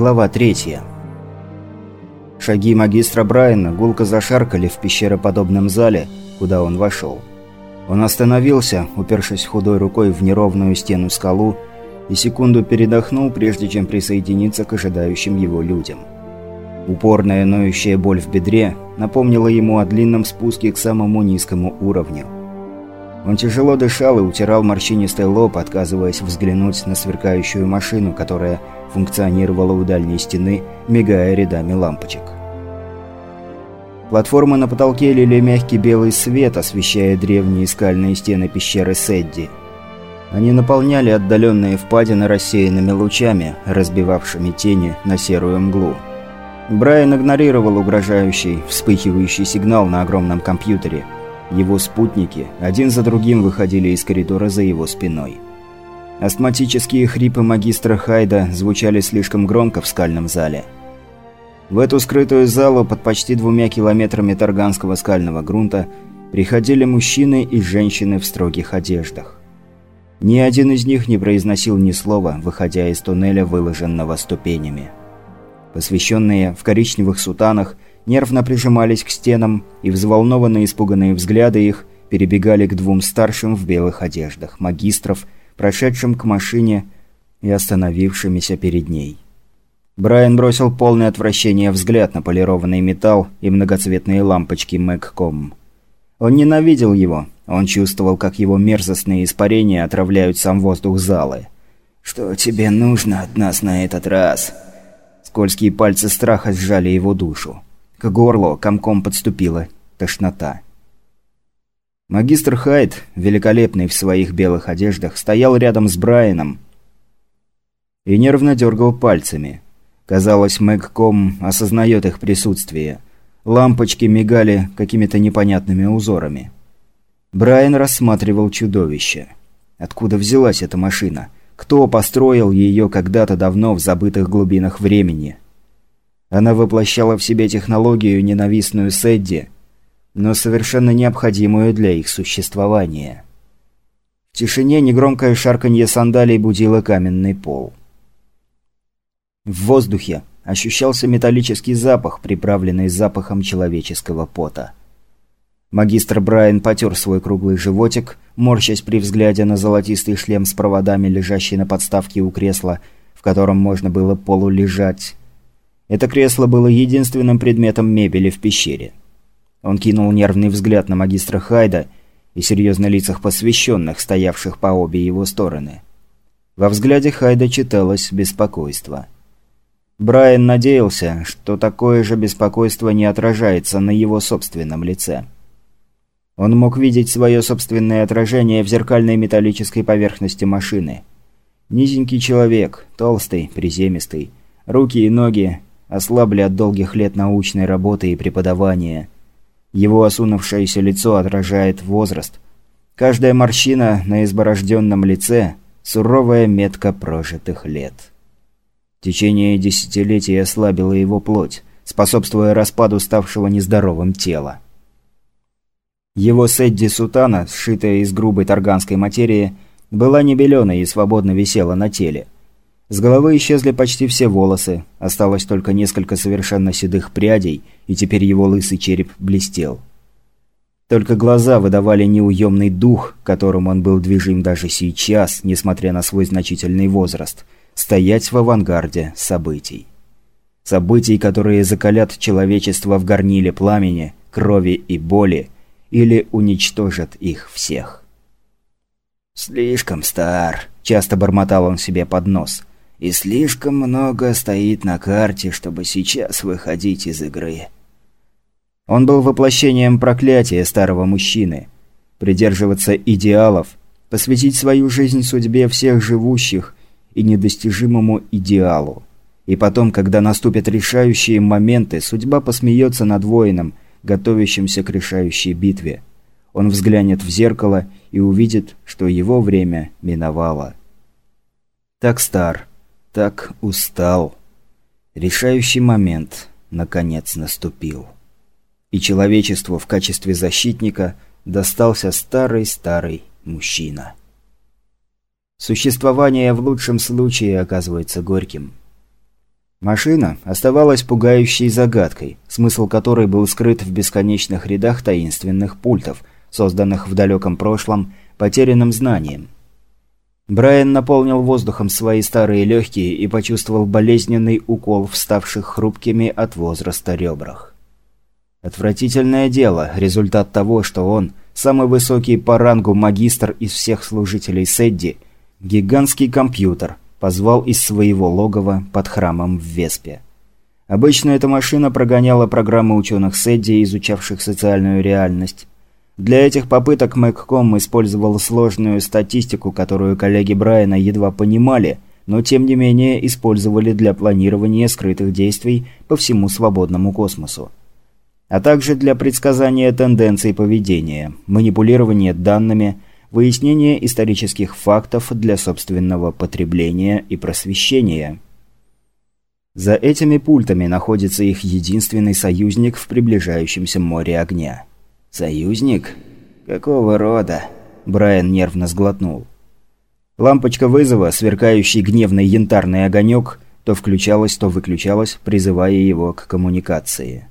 Глава третья. Шаги магистра Брайана гулко зашаркали в пещероподобном зале, куда он вошел. Он остановился, упершись худой рукой в неровную стену скалу, и секунду передохнул, прежде чем присоединиться к ожидающим его людям. Упорная ноющая боль в бедре напомнила ему о длинном спуске к самому низкому уровню. Он тяжело дышал и утирал морщинистый лоб, отказываясь взглянуть на сверкающую машину, которая функционировала у дальней стены, мигая рядами лампочек. Платформы на потолке лили мягкий белый свет, освещая древние скальные стены пещеры Сэдди. Они наполняли отдаленные впадины рассеянными лучами, разбивавшими тени на серую мглу. Брайан игнорировал угрожающий, вспыхивающий сигнал на огромном компьютере. Его спутники один за другим выходили из коридора за его спиной. Астматические хрипы магистра Хайда звучали слишком громко в скальном зале. В эту скрытую залу под почти двумя километрами Тарганского скального грунта приходили мужчины и женщины в строгих одеждах. Ни один из них не произносил ни слова, выходя из туннеля, выложенного ступенями. Посвященные в коричневых сутанах нервно прижимались к стенам, и взволнованные испуганные взгляды их перебегали к двум старшим в белых одеждах, магистров – прошедшим к машине и остановившимися перед ней. Брайан бросил полное отвращение взгляд на полированный металл и многоцветные лампочки Мэгком. Он ненавидел его, он чувствовал, как его мерзостные испарения отравляют сам воздух залы. «Что тебе нужно от нас на этот раз?» Скользкие пальцы страха сжали его душу. К горлу комком подступила тошнота. Магистр Хайд, великолепный в своих белых одеждах, стоял рядом с Брайаном и нервно дергал пальцами. Казалось, Мэгком осознает их присутствие. Лампочки мигали какими-то непонятными узорами. Брайан рассматривал чудовище. Откуда взялась эта машина? Кто построил ее когда-то давно в забытых глубинах времени? Она воплощала в себе технологию, ненавистную Сэдди – но совершенно необходимую для их существования. В тишине негромкое шарканье сандалий будило каменный пол. В воздухе ощущался металлический запах, приправленный запахом человеческого пота. Магистр Брайан потер свой круглый животик, морщась при взгляде на золотистый шлем с проводами, лежащий на подставке у кресла, в котором можно было полулежать. Это кресло было единственным предметом мебели в пещере. Он кинул нервный взгляд на магистра Хайда и серьезно лицах посвященных, стоявших по обе его стороны. Во взгляде Хайда читалось беспокойство. Брайан надеялся, что такое же беспокойство не отражается на его собственном лице. Он мог видеть свое собственное отражение в зеркальной металлической поверхности машины. Низенький человек, толстый, приземистый, руки и ноги ослабли от долгих лет научной работы и преподавания – его осунувшееся лицо отражает возраст. Каждая морщина на изборожденном лице – суровая метка прожитых лет. Течение десятилетий ослабило его плоть, способствуя распаду ставшего нездоровым тела. Его Сэдди Сутана, сшитая из грубой тарганской материи, была небеленой и свободно висела на теле – с головы исчезли почти все волосы, осталось только несколько совершенно седых прядей, и теперь его лысый череп блестел. Только глаза выдавали неуемный дух, которым он был движим даже сейчас, несмотря на свой значительный возраст, стоять в авангарде событий. Событий, которые закалят человечество в горниле пламени, крови и боли, или уничтожат их всех. «Слишком стар», – часто бормотал он себе под нос – и слишком много стоит на карте, чтобы сейчас выходить из игры. Он был воплощением проклятия старого мужчины. Придерживаться идеалов, посвятить свою жизнь судьбе всех живущих и недостижимому идеалу. И потом, когда наступят решающие моменты, судьба посмеется над воином, готовящимся к решающей битве. Он взглянет в зеркало и увидит, что его время миновало. Так стар, так устал. Решающий момент, наконец, наступил. И человечеству в качестве защитника достался старый-старый мужчина. Существование в лучшем случае оказывается горьким. Машина оставалась пугающей загадкой, смысл которой был скрыт в бесконечных рядах таинственных пультов, созданных в далеком прошлом потерянным знанием. Брайан наполнил воздухом свои старые легкие и почувствовал болезненный укол вставших хрупкими от возраста ребрах. Отвратительное дело, результат того, что он, самый высокий по рангу магистр из всех служителей Сэдди, гигантский компьютер, позвал из своего логова под храмом в Веспе. Обычно эта машина прогоняла программы ученых Сэдди, изучавших социальную реальность, для этих попыток Мэгком использовал сложную статистику, которую коллеги Брайана едва понимали, но тем не менее использовали для планирования скрытых действий по всему свободному космосу. А также для предсказания тенденций поведения, манипулирования данными, выяснения исторических фактов для собственного потребления и просвещения. За этими пультами находится их единственный союзник в приближающемся море огня – «Союзник? Какого рода?» Брайан нервно сглотнул. Лампочка вызова, сверкающий гневный янтарный огонек, то включалась, то выключалась, призывая его к коммуникации.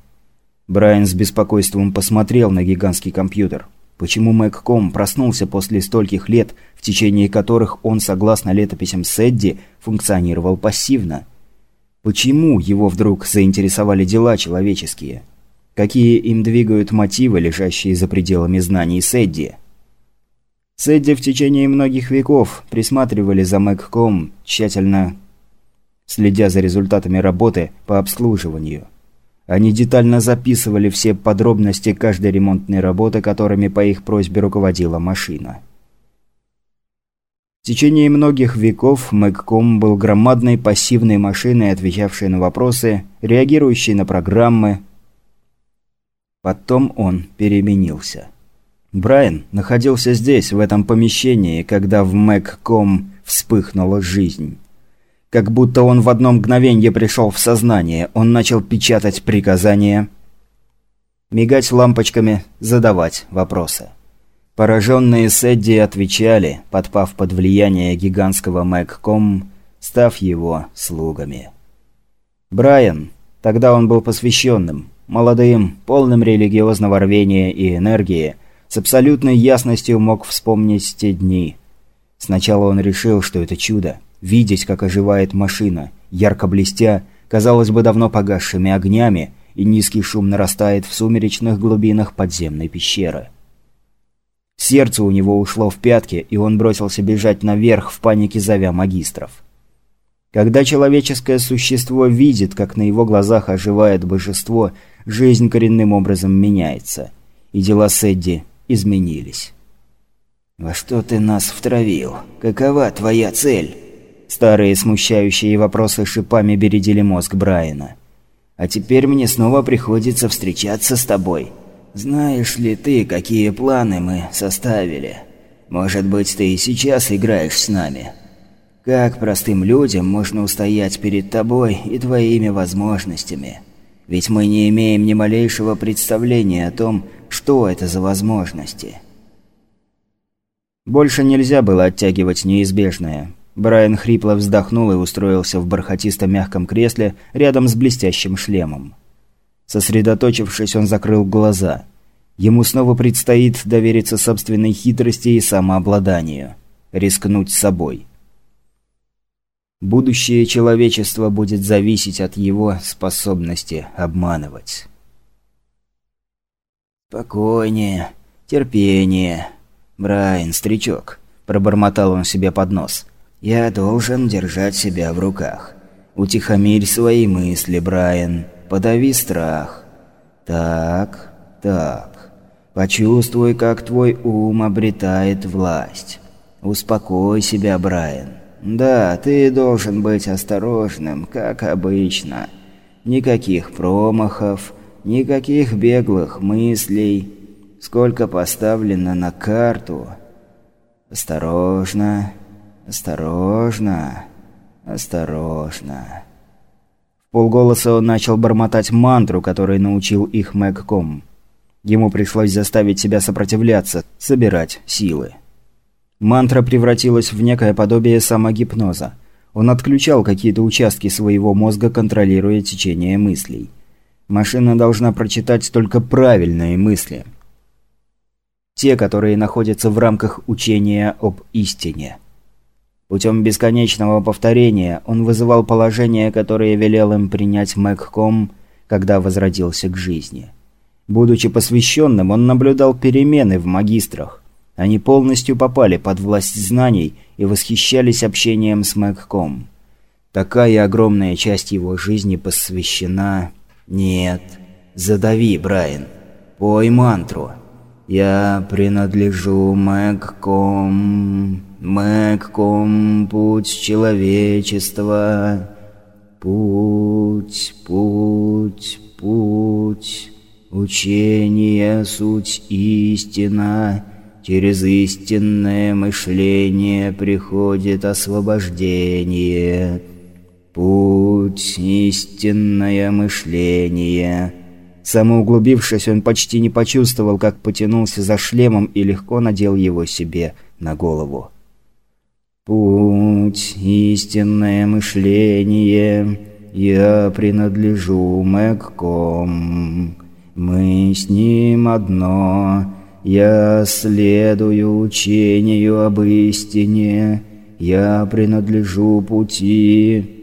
Брайан с беспокойством посмотрел на гигантский компьютер. Почему Мэгком проснулся после стольких лет, в течение которых он, согласно летописям Сэдди, функционировал пассивно? Почему его вдруг заинтересовали дела человеческие? Какие им двигают мотивы, лежащие за пределами знаний Сэдди. Сэдди в течение многих веков присматривали за Мэгком, тщательно следя за результатами работы по обслуживанию. Они детально записывали все подробности каждой ремонтной работы, которыми по их просьбе руководила машина. В течение многих веков Мэгком был громадной пассивной машиной, отвечавшей на вопросы, реагирующей на программы, Потом он переменился. Брайан находился здесь, в этом помещении, когда в Мэгком вспыхнула жизнь. Как будто он в одно мгновенье пришел в сознание, он начал печатать приказания, мигать лампочками, задавать вопросы. Пораженные Сэдди отвечали, подпав под влияние гигантского Мэгком, став его слугами. Брайан, тогда он был посвященным, молодым, полным религиозного рвения и энергии, с абсолютной ясностью мог вспомнить те дни. Сначала он решил, что это чудо – видеть, как оживает машина, ярко блестя, казалось бы, давно погасшими огнями, и низкий шум нарастает в сумеречных глубинах подземной пещеры. Сердце у него ушло в пятки, и он бросился бежать наверх в панике зовя магистров. Когда человеческое существо видит, как на его глазах оживает божество, жизнь коренным образом меняется. И дела Сэдди изменились. «Во что ты нас втравил? Какова твоя цель?» Старые смущающие вопросы шипами бередили мозг Брайана. «А теперь мне снова приходится встречаться с тобой. Знаешь ли ты, какие планы мы составили? Может быть, ты и сейчас играешь с нами?» Как простым людям можно устоять перед тобой и твоими возможностями? Ведь мы не имеем ни малейшего представления о том, что это за возможности. Больше нельзя было оттягивать неизбежное. Брайан хрипло вздохнул и устроился в бархатисто-мягком кресле рядом с блестящим шлемом. Сосредоточившись, он закрыл глаза. Ему снова предстоит довериться собственной хитрости и самообладанию. Рискнуть собой. Будущее человечества будет зависеть от его способности обманывать. «Спокойнее, терпение. Брайан, старичок», – пробормотал он себе под нос. «Я должен держать себя в руках. Утихомирь свои мысли, Брайан. Подави страх. Так, так. Почувствуй, как твой ум обретает власть. Успокой себя, Брайан. Да, ты должен быть осторожным, как обычно. Никаких промахов, никаких беглых мыслей. Сколько поставлено на карту. Осторожно, осторожно, осторожно. В полголоса он начал бормотать мантру, которой научил их Мэгком. Ему пришлось заставить себя сопротивляться, собирать силы. Мантра превратилась в некое подобие самогипноза. Он отключал какие-то участки своего мозга, контролируя течение мыслей. Машина должна прочитать только правильные мысли. Те, которые находятся в рамках учения об истине. Путем бесконечного повторения он вызывал положения, которые велел им принять Мэгком, когда возродился к жизни. Будучи посвященным, он наблюдал перемены в магистрах. Они полностью попали под власть знаний и восхищались общением с Мэгком. Такая огромная часть его жизни посвящена... Нет. Задави, Брайан. Пой мантру. Я принадлежу Мэгком... Мэгком, путь человечества. Путь, путь, путь. Учение – суть истина. Через истинное мышление приходит освобождение. Путь – истинное мышление. Самоуглубившись, он почти не почувствовал, как потянулся за шлемом и легко надел его себе на голову. Путь – истинное мышление. Я принадлежу Мэгком. Мы с ним одно. Я следую учению об истине. Я принадлежу пути.